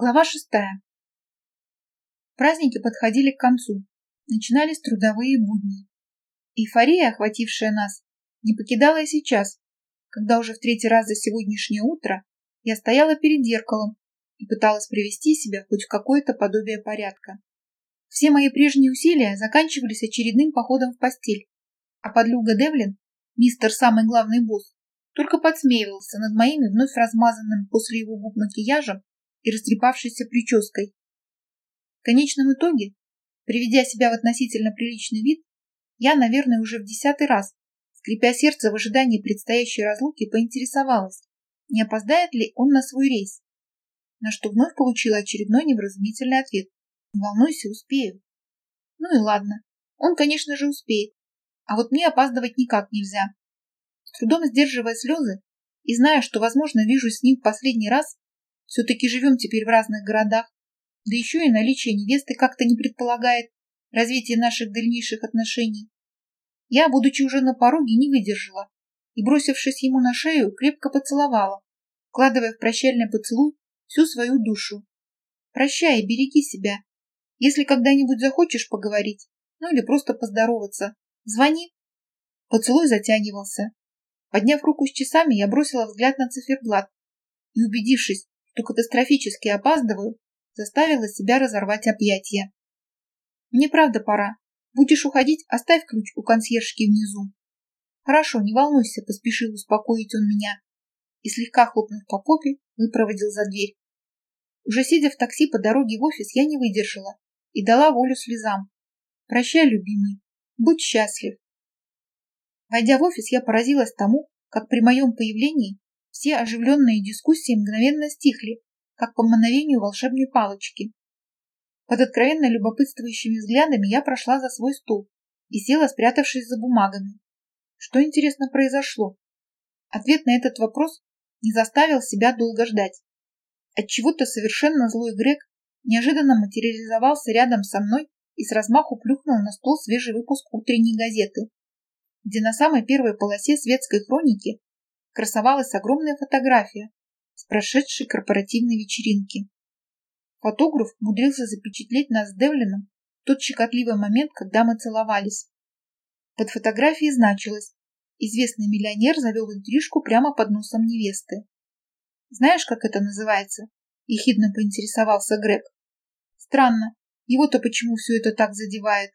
Глава шестая. Праздники подходили к концу. Начинались трудовые будни. Эйфория, охватившая нас, не покидала и сейчас, когда уже в третий раз за сегодняшнее утро я стояла перед зеркалом и пыталась привести себя хоть в какое-то подобие порядка. Все мои прежние усилия заканчивались очередным походом в постель, а подлюга Девлин, мистер самый главный босс, только подсмеивался над моими вновь размазанным после его губ макияжем и растрепавшейся прической. В конечном итоге, приведя себя в относительно приличный вид, я, наверное, уже в десятый раз, скрипя сердце в ожидании предстоящей разлуки, поинтересовалась, не опоздает ли он на свой рейс, на что вновь получила очередной невразумительный ответ. «Не волнуйся, успею». Ну и ладно, он, конечно же, успеет, а вот мне опаздывать никак нельзя. С трудом сдерживая слезы и зная, что, возможно, вижу с ним в последний раз, все-таки живем теперь в разных городах. Да еще и наличие невесты как-то не предполагает развитие наших дальнейших отношений. Я, будучи уже на пороге, не выдержала и, бросившись ему на шею, крепко поцеловала, вкладывая в прощальный поцелуй всю свою душу. Прощай, береги себя. Если когда-нибудь захочешь поговорить, ну или просто поздороваться, звони. Поцелуй затягивался. Подняв руку с часами, я бросила взгляд на циферблат и, убедившись, что катастрофически опаздываю, заставила себя разорвать объятия. Мне правда пора. Будешь уходить, оставь ключ у консьержки внизу. Хорошо, не волнуйся, поспешил успокоить он меня и, слегка хлопнув по попе, выпроводил за дверь. Уже сидя в такси по дороге в офис, я не выдержала и дала волю слезам. Прощай, любимый, будь счастлив. Войдя в офис, я поразилась тому, как при моем появлении все оживленные дискуссии мгновенно стихли, как по мановению волшебной палочки. Под откровенно любопытствующими взглядами я прошла за свой стол и села, спрятавшись за бумагами. Что, интересно, произошло? Ответ на этот вопрос не заставил себя долго ждать. Отчего-то совершенно злой Грег неожиданно материализовался рядом со мной и с размаху плюхнул на стол свежий выпуск утренней газеты, где на самой первой полосе светской хроники красовалась огромная фотография с прошедшей корпоративной вечеринки. Фотограф умудрился запечатлеть нас с Девлином в тот щекотливый момент, когда мы целовались. Под фотографией значилось «Известный миллионер завел интрижку прямо под носом невесты». «Знаешь, как это называется?» – ехидно поинтересовался Грег. «Странно. Его-то почему все это так задевает?»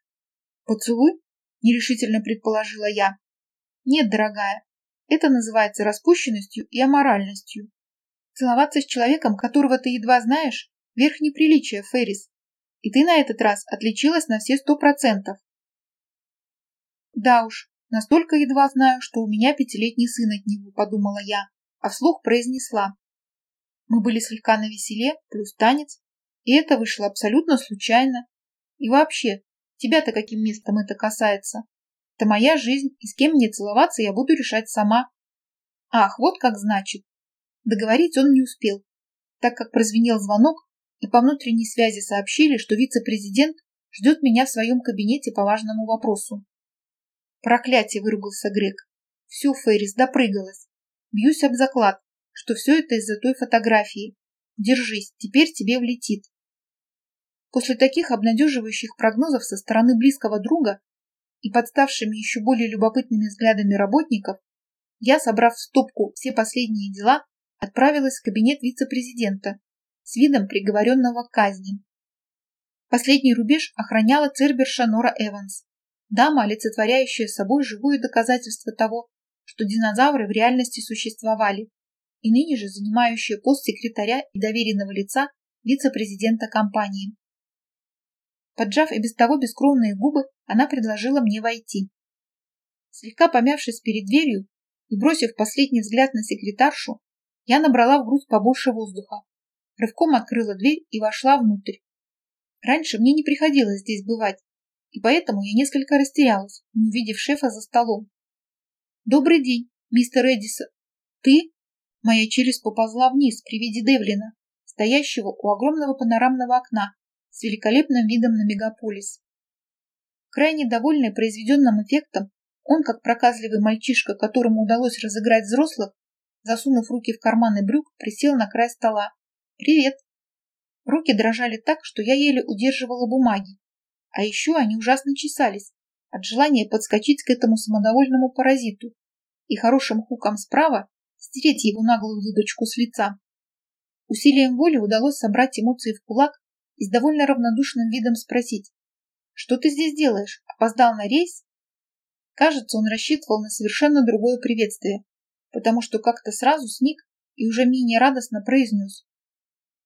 «Поцелуй?» – нерешительно предположила я. «Нет, дорогая, это называется распущенностью и аморальностью. Целоваться с человеком, которого ты едва знаешь, верх неприличия, Феррис. И ты на этот раз отличилась на все сто процентов. Да уж, настолько едва знаю, что у меня пятилетний сын от него, подумала я, а вслух произнесла. Мы были слегка на веселе, плюс танец, и это вышло абсолютно случайно. И вообще, тебя-то каким местом это касается? Это моя жизнь, и с кем мне целоваться я буду решать сама. Ах, вот как значит. Договорить он не успел, так как прозвенел звонок, и по внутренней связи сообщили, что вице-президент ждет меня в своем кабинете по важному вопросу. Проклятие, выругался Грег. Все, Феррис, допрыгалась. Бьюсь об заклад, что все это из-за той фотографии. Держись, теперь тебе влетит. После таких обнадеживающих прогнозов со стороны близкого друга и подставшими еще более любопытными взглядами работников, я, собрав в стопку все последние дела, отправилась в кабинет вице-президента с видом приговоренного к казни. Последний рубеж охраняла церберша Нора Эванс, дама, олицетворяющая собой живое доказательство того, что динозавры в реальности существовали, и ныне же занимающая пост секретаря и доверенного лица вице-президента компании. Поджав и без того бескровные губы, она предложила мне войти. Слегка помявшись перед дверью и бросив последний взгляд на секретаршу, я набрала в грудь побольше воздуха, рывком открыла дверь и вошла внутрь. Раньше мне не приходилось здесь бывать, и поэтому я несколько растерялась, увидев шефа за столом. «Добрый день, мистер Эдисон. Ты?» Моя челюсть поползла вниз при виде Девлина, стоящего у огромного панорамного окна с великолепным видом на мегаполис. Крайне довольный произведенным эффектом, он, как проказливый мальчишка, которому удалось разыграть взрослых, засунув руки в карманы брюк, присел на край стола. «Привет!» Руки дрожали так, что я еле удерживала бумаги. А еще они ужасно чесались от желания подскочить к этому самодовольному паразиту и хорошим хуком справа стереть его наглую выдачку с лица. Усилием воли удалось собрать эмоции в кулак и с довольно равнодушным видом спросить. «Что ты здесь делаешь? Опоздал на рейс?» Кажется, он рассчитывал на совершенно другое приветствие, потому что как-то сразу сник и уже менее радостно произнес.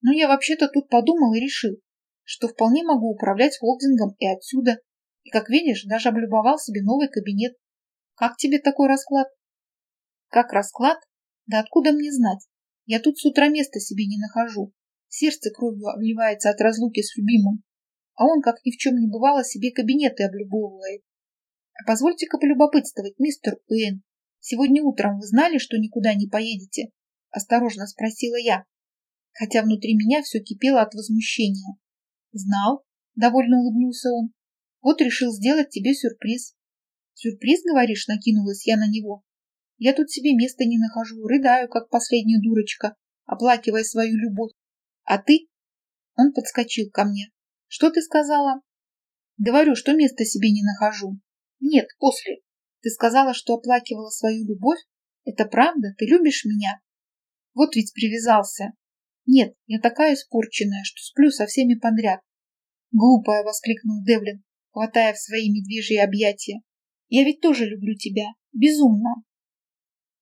«Ну, я вообще-то тут подумал и решил, что вполне могу управлять холдингом и отсюда, и, как видишь, даже облюбовал себе новый кабинет. Как тебе такой расклад?» «Как расклад? Да откуда мне знать? Я тут с утра места себе не нахожу. Сердце кровью обливается от разлуки с любимым, а он, как ни в чем не бывало, себе кабинеты облюбовывает. А позвольте-ка полюбопытствовать, мистер Уэйн. Сегодня утром вы знали, что никуда не поедете? Осторожно спросила я, хотя внутри меня все кипело от возмущения. Знал, довольно улыбнулся он. Вот решил сделать тебе сюрприз. Сюрприз, говоришь, накинулась я на него. Я тут себе места не нахожу, рыдаю, как последняя дурочка, оплакивая свою любовь. А ты? Он подскочил ко мне. Что ты сказала? Говорю, что места себе не нахожу. Нет, после. Ты сказала, что оплакивала свою любовь? Это правда? Ты любишь меня? Вот ведь привязался. Нет, я такая испорченная, что сплю со всеми подряд. Глупая, воскликнул Девлин, хватая в свои медвежьи объятия. Я ведь тоже люблю тебя. Безумно.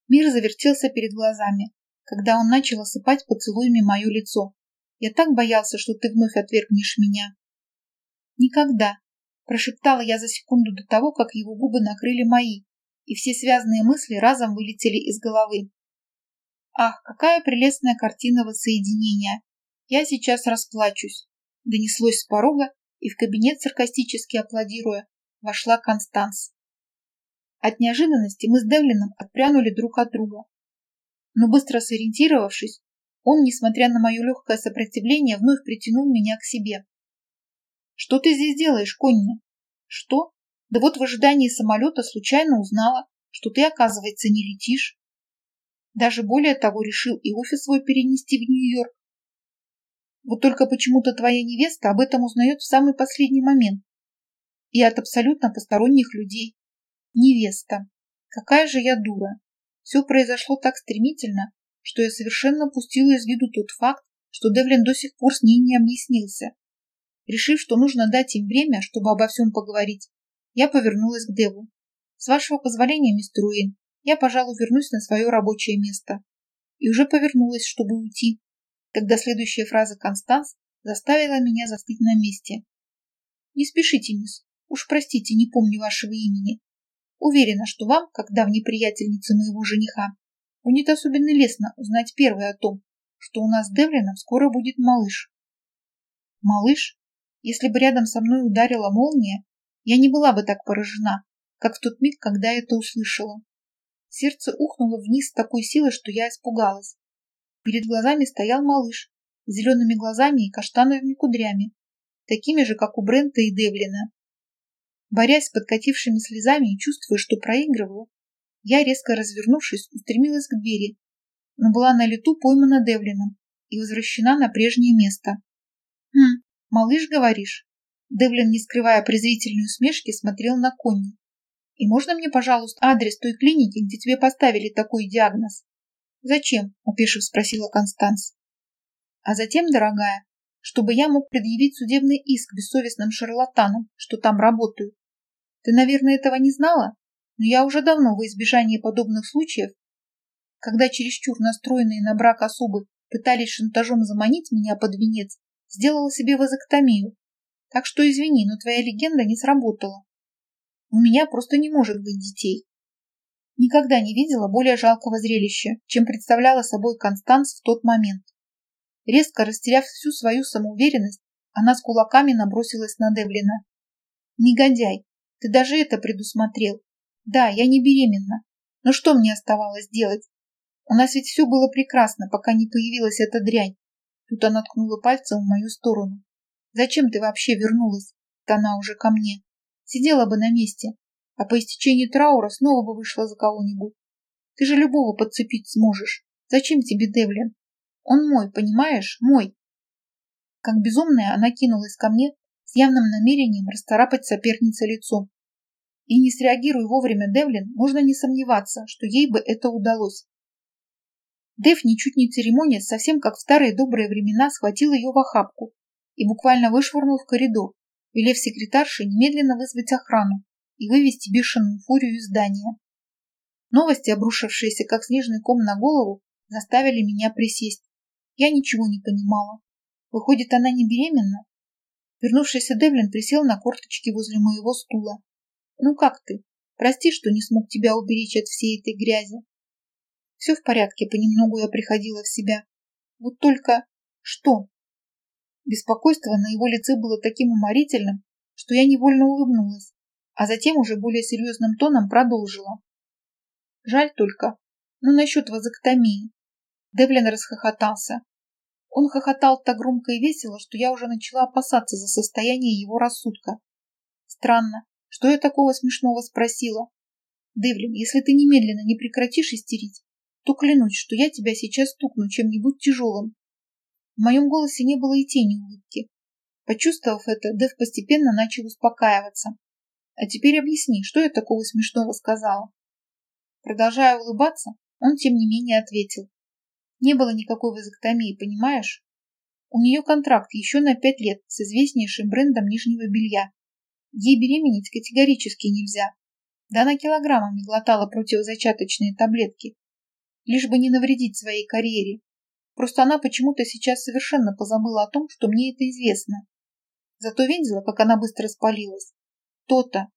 Мир завертелся перед глазами, когда он начал осыпать поцелуями мое лицо. Я так боялся, что ты вновь отвергнешь меня. Никогда, прошептала я за секунду до того, как его губы накрыли мои, и все связанные мысли разом вылетели из головы. Ах, какая прелестная картина воссоединения! Я сейчас расплачусь. Донеслось с порога, и в кабинет, саркастически аплодируя, вошла Констанс. От неожиданности мы с Девлином отпрянули друг от друга. Но быстро сориентировавшись, он, несмотря на мое легкое сопротивление, вновь притянул меня к себе. «Что ты здесь делаешь, Конни?» «Что? Да вот в ожидании самолета случайно узнала, что ты, оказывается, не летишь. Даже более того, решил и офис свой перенести в Нью-Йорк. Вот только почему-то твоя невеста об этом узнает в самый последний момент. И от абсолютно посторонних людей. Невеста. Какая же я дура. Все произошло так стремительно, что я совершенно пустила из виду тот факт, что Девлин до сих пор с ней не объяснился. Решив, что нужно дать им время, чтобы обо всем поговорить, я повернулась к Деву. «С вашего позволения, мистер Уин, я, пожалуй, вернусь на свое рабочее место». И уже повернулась, чтобы уйти, когда следующая фраза Констанс заставила меня застыть на месте. «Не спешите, мисс. Уж простите, не помню вашего имени. Уверена, что вам, как давней приятельнице моего жениха, будет особенно лестно узнать первое о том, что у нас с Девлином скоро будет малыш. Малыш? Если бы рядом со мной ударила молния, я не была бы так поражена, как в тот миг, когда это услышала. Сердце ухнуло вниз с такой силой, что я испугалась. Перед глазами стоял малыш с зелеными глазами и каштановыми кудрями, такими же, как у Брента и Девлина. Борясь с подкатившими слезами и чувствуя, что проигрываю, я, резко развернувшись, устремилась к двери, но была на лету поймана Девлином и возвращена на прежнее место. «Хм, малыш, говоришь?» Девлин, не скрывая презрительной усмешки, смотрел на Конни. «И можно мне, пожалуйста, адрес той клиники, где тебе поставили такой диагноз?» «Зачем?» – опешив спросила Констанс. «А затем, дорогая, чтобы я мог предъявить судебный иск бессовестным шарлатанам, что там работают. Ты, наверное, этого не знала, но я уже давно во избежание подобных случаев, когда чересчур настроенные на брак особы пытались шантажом заманить меня под венец, сделала себе вазоктомию. Так что извини, но твоя легенда не сработала. У меня просто не может быть детей. Никогда не видела более жалкого зрелища, чем представляла собой Констанс в тот момент. Резко растеряв всю свою самоуверенность, она с кулаками набросилась на Девлина. «Негодяй, ты даже это предусмотрел. Да, я не беременна. Но что мне оставалось делать? У нас ведь все было прекрасно, пока не появилась эта дрянь. Тут она ткнула пальцем в мою сторону. Зачем ты вообще вернулась? Она уже ко мне. Сидела бы на месте, а по истечении траура снова бы вышла за кого-нибудь. Ты же любого подцепить сможешь. Зачем тебе Девлин? Он мой, понимаешь? Мой. Как безумная, она кинулась ко мне с явным намерением расторапать сопернице лицо. И не среагируя вовремя Девлин, можно не сомневаться, что ей бы это удалось. Дев, ничуть не церемонясь, совсем как в старые добрые времена, схватил ее в охапку и буквально вышвырнул в коридор, велев секретарше немедленно вызвать охрану и вывести бешеную фурию из здания. Новости, обрушившиеся как снежный ком на голову, заставили меня присесть. Я ничего не понимала. Выходит, она не беременна? Вернувшийся Девлин присел на корточки возле моего стула. «Ну как ты? Прости, что не смог тебя уберечь от всей этой грязи». «Все в порядке, понемногу я приходила в себя. Вот только... что?» Беспокойство на его лице было таким уморительным, что я невольно улыбнулась, а затем уже более серьезным тоном продолжила. Жаль только, но насчет вазоктомии. Девлин расхохотался. Он хохотал так громко и весело, что я уже начала опасаться за состояние его рассудка. Странно, что я такого смешного спросила? Девлин, если ты немедленно не прекратишь истерить, то клянусь, что я тебя сейчас стукну чем-нибудь тяжелым. В моем голосе не было и тени улыбки. Почувствовав это, Дэв постепенно начал успокаиваться. А теперь объясни, что я такого смешного сказала? Продолжая улыбаться, он тем не менее ответил. Не было никакой вазоктомии, понимаешь? У нее контракт еще на пять лет с известнейшим брендом нижнего белья. Ей беременеть категорически нельзя. Да она килограммами глотала противозачаточные таблетки. Лишь бы не навредить своей карьере. Просто она почему-то сейчас совершенно позабыла о том, что мне это известно. Зато видела, как она быстро спалилась. То-то.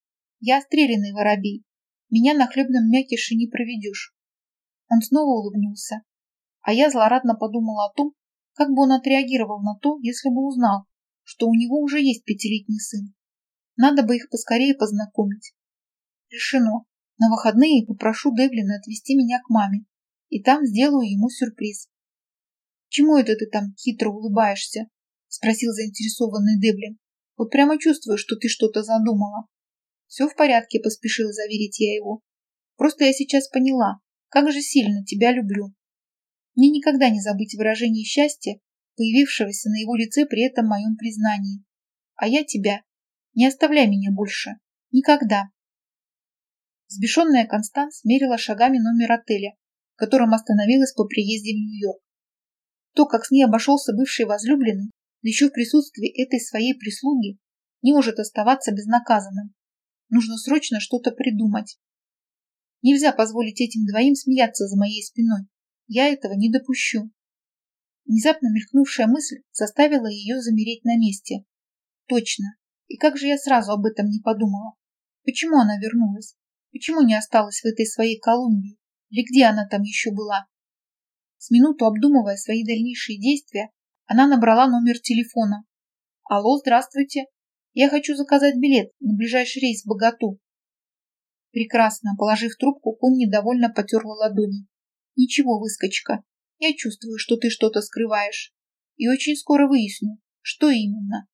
Я стрелянный воробей. Меня на хлебном мякише не проведешь. Он снова улыбнулся, а я злорадно подумала о том, как бы он отреагировал на то, если бы узнал, что у него уже есть пятилетний сын. Надо бы их поскорее познакомить. Решено. На выходные попрошу Девлина отвезти меня к маме, и там сделаю ему сюрприз. «Чему это ты там хитро улыбаешься?» — спросил заинтересованный Девлин. «Вот прямо чувствую, что ты что-то задумала». «Все в порядке», — поспешила заверить я его. «Просто я сейчас поняла, как же сильно тебя люблю. Мне никогда не забыть выражение счастья, появившегося на его лице при этом моем признании. А я тебя. Не оставляй меня больше. Никогда. Сбешенная Констанс мерила шагами номер отеля, в котором остановилась по приезде в Нью-Йорк. То, как с ней обошелся бывший возлюбленный, да еще в присутствии этой своей прислуги, не может оставаться безнаказанным. Нужно срочно что-то придумать. Нельзя позволить этим двоим смеяться за моей спиной. Я этого не допущу. Внезапно мелькнувшая мысль заставила ее замереть на месте. Точно. И как же я сразу об этом не подумала? Почему она вернулась? Почему не осталась в этой своей Колумбии? Или где она там еще была? С минуту обдумывая свои дальнейшие действия, она набрала номер телефона. «Алло, здравствуйте. Я хочу заказать билет на ближайший рейс в Богату». Прекрасно. Положив трубку, он недовольно потерла ладони. Ничего, выскочка. Я чувствую, что ты что-то скрываешь. И очень скоро выясню, что именно.